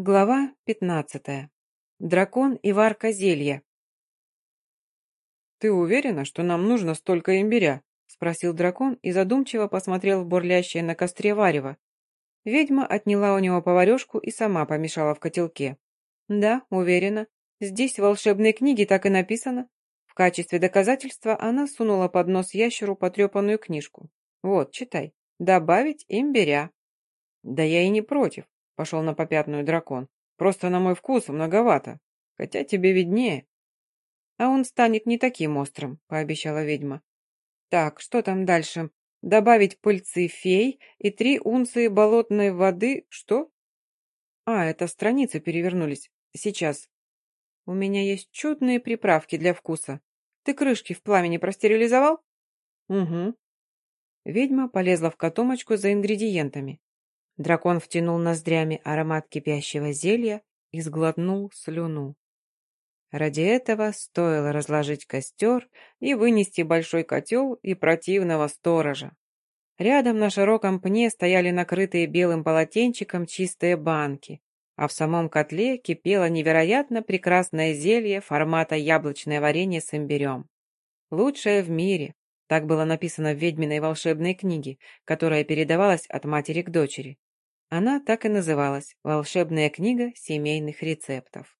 Глава пятнадцатая. Дракон и варка зелья. «Ты уверена, что нам нужно столько имбиря?» — спросил дракон и задумчиво посмотрел в бурлящее на костре варево. Ведьма отняла у него поварешку и сама помешала в котелке. «Да, уверена. Здесь в волшебной книге так и написано». В качестве доказательства она сунула под нос ящеру потрепанную книжку. «Вот, читай. Добавить имбиря». «Да я и не против», Пошел на попятную дракон. Просто на мой вкус многовато. Хотя тебе виднее. А он станет не таким острым, пообещала ведьма. Так, что там дальше? Добавить пыльцы фей и три унции болотной воды. Что? А, это страницы перевернулись. Сейчас. У меня есть чудные приправки для вкуса. Ты крышки в пламени простерилизовал? Угу. Ведьма полезла в котомочку за ингредиентами. Дракон втянул ноздрями аромат кипящего зелья и сглотнул слюну. Ради этого стоило разложить костер и вынести большой котел и противного сторожа. Рядом на широком пне стояли накрытые белым полотенчиком чистые банки, а в самом котле кипело невероятно прекрасное зелье формата яблочное варенье с имбирем. Лучшее в мире, так было написано в ведьминой волшебной книге, которая передавалась от матери к дочери. Она так и называлась «Волшебная книга семейных рецептов».